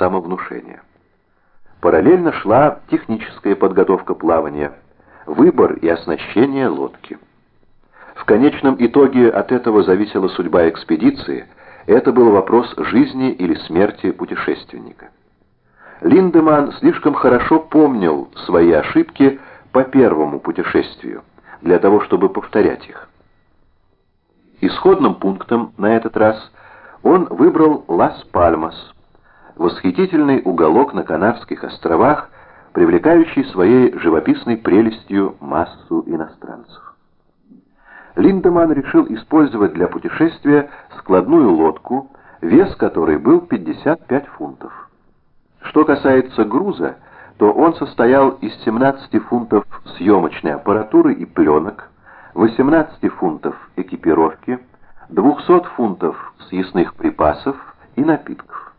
самовнушения. Параллельно шла техническая подготовка плавания, выбор и оснащение лодки. В конечном итоге от этого зависела судьба экспедиции, это был вопрос жизни или смерти путешественника. Линдеман слишком хорошо помнил свои ошибки по первому путешествию, для того, чтобы повторять их. Исходным пунктом на этот раз он выбрал Лас-Пальмас, восхитительный уголок на Канарских островах, привлекающий своей живописной прелестью массу иностранцев. Линдеман решил использовать для путешествия складную лодку, вес которой был 55 фунтов. Что касается груза, то он состоял из 17 фунтов съемочной аппаратуры и пленок, 18 фунтов экипировки, 200 фунтов съестных припасов и напитков.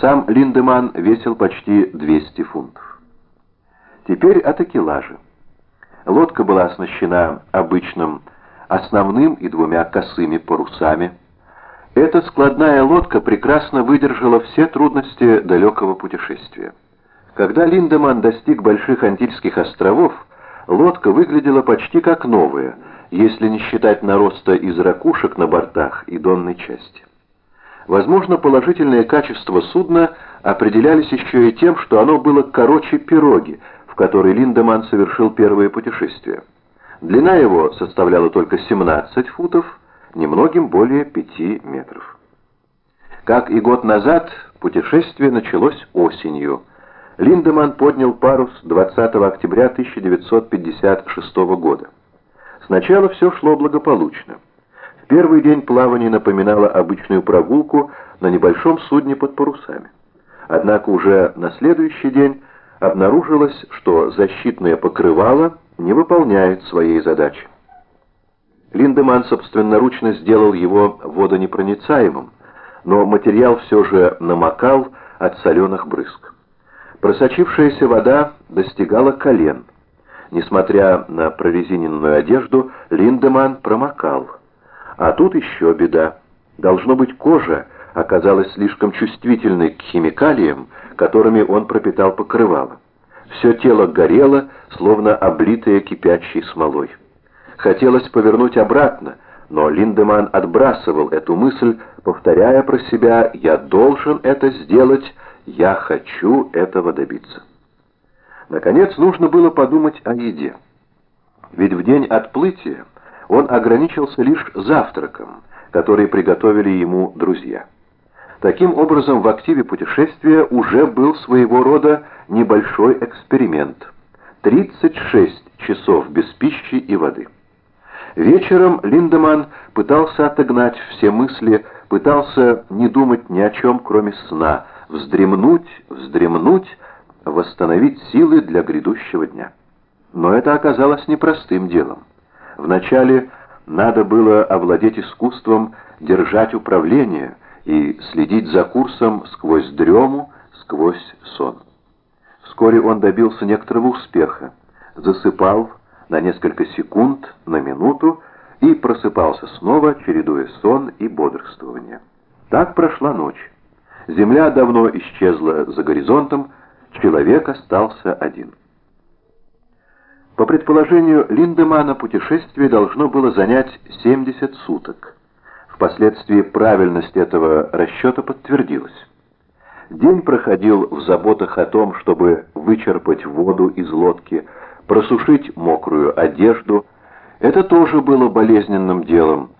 Сам Линдеман весил почти 200 фунтов. Теперь о такелаже. Лодка была оснащена обычным основным и двумя косыми парусами. Эта складная лодка прекрасно выдержала все трудности далекого путешествия. Когда Линдеман достиг Больших Антильских островов, лодка выглядела почти как новая, если не считать нароста из ракушек на бортах и донной части. Возможно, положительные качества судна определялись еще и тем, что оно было короче пироги, в которой Линдеман совершил первое путешествие. Длина его составляла только 17 футов, немногим более 5 метров. Как и год назад, путешествие началось осенью – Линдеман поднял парус 20 октября 1956 года. Сначала все шло благополучно. Первый день плавание напоминало обычную прогулку на небольшом судне под парусами. Однако уже на следующий день обнаружилось, что защитное покрывало не выполняет своей задачи. Линдеман собственноручно сделал его водонепроницаемым, но материал все же намокал от соленых брызг. Просочившаяся вода достигала колен. Несмотря на прорезиненную одежду, Линдеман промокал. А тут еще беда. Должно быть, кожа оказалась слишком чувствительной к химикалиям, которыми он пропитал покрывало. Все тело горело, словно облитое кипящей смолой. Хотелось повернуть обратно, но Линдеман отбрасывал эту мысль, повторяя про себя «я должен это сделать», я хочу этого добиться. Наконец, нужно было подумать о еде. Ведь в день отплытия он ограничился лишь завтраком, который приготовили ему друзья. Таким образом, в активе путешествия уже был своего рода небольшой эксперимент. 36 часов без пищи и воды. Вечером Линдеман пытался отогнать все мысли, пытался не думать ни о чем, кроме сна, вздремнуть, вздремнуть, восстановить силы для грядущего дня. Но это оказалось непростым делом. Вначале надо было овладеть искусством держать управление и следить за курсом сквозь дрему, сквозь сон. Вскоре он добился некоторого успеха, засыпал на несколько секунд, на минуту и просыпался снова, чередуя сон и бодрствование. Так прошла ночь. Земля давно исчезла за горизонтом, человек остался один. По предположению Линдемана, путешествие должно было занять 70 суток. Впоследствии правильность этого расчета подтвердилась. День проходил в заботах о том, чтобы вычерпать воду из лодки, просушить мокрую одежду. Это тоже было болезненным делом,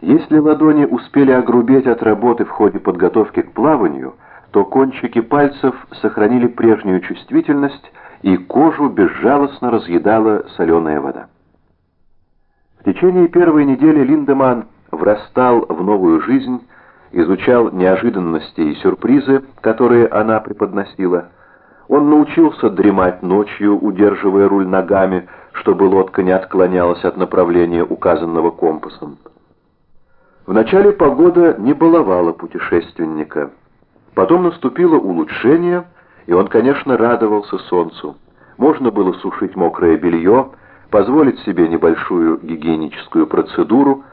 если ладони успели огрубеть от работы в ходе подготовки к плаванию, то кончики пальцев сохранили прежнюю чувствительность, и кожу безжалостно разъедала соленая вода. В течение первой недели Линдеман врастал в новую жизнь, изучал неожиданности и сюрпризы, которые она преподносила. Он научился дремать ночью, удерживая руль ногами, чтобы лодка не отклонялась от направления, указанного компасом. Вначале погода не баловала путешественника. Потом наступило улучшение, и он, конечно, радовался солнцу. Можно было сушить мокрое белье, позволить себе небольшую гигиеническую процедуру.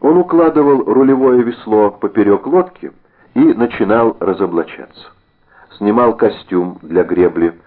Он укладывал рулевое весло поперек лодки и начинал разоблачаться. снимал костюм для гребли,